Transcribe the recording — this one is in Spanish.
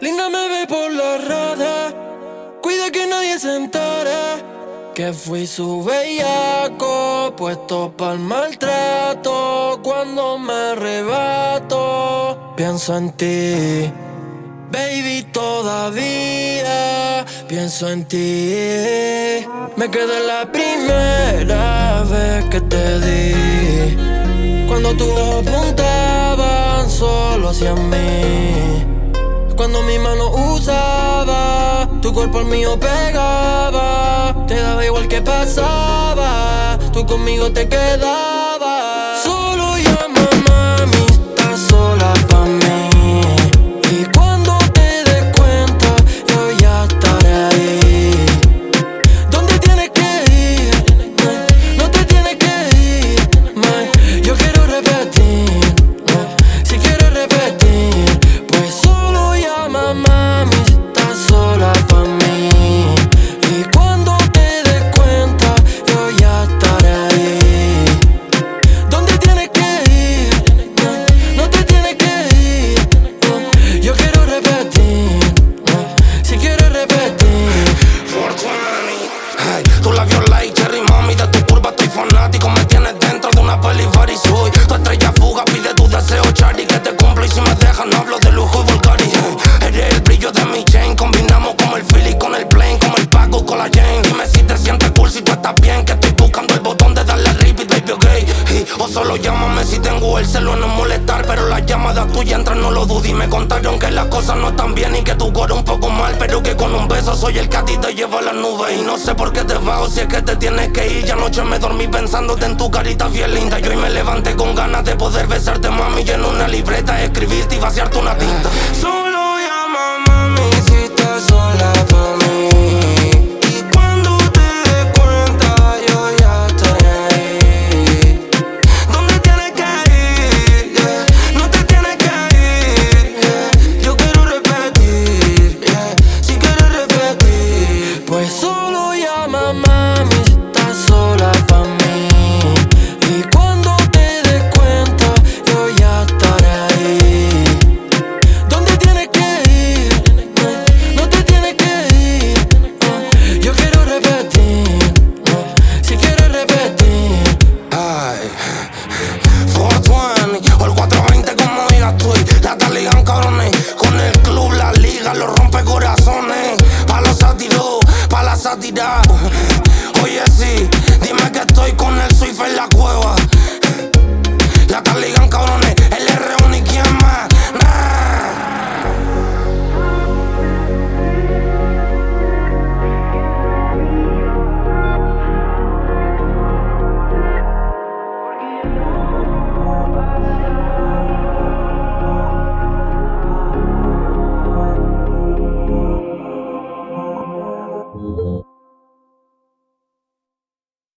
Linda me ve por la rada, cuida que nadie se entere. Que fui su bellaco, puesto para el maltrato. Cuando me arrebato, pienso en ti. Baby, todavía pienso en ti. Me quedé la primera vez que te di. Cuando tus ojos apuntaban solo hacia mí. Cuando mi mano usaba, tu cuerpo al mío pegaba. Te daba igual que pasaba, tú conmigo te quedabas. Tengo el celo, no molestar. Pero las llamadas tuyas entran, no lo dudes. Y me contaron que las cosas no están bien y que tu coro un poco mal. Pero que con un beso soy el que a ti te lleva las nubes. Y no sé por qué te vas o si es que te tienes que ir. Ya anoche me dormí pensándote en tu carita bien linda. Yo hoy me levanté con ganas de poder besarte, mami. Y en una libreta escribirte y vaciarte una tinta. Solo die.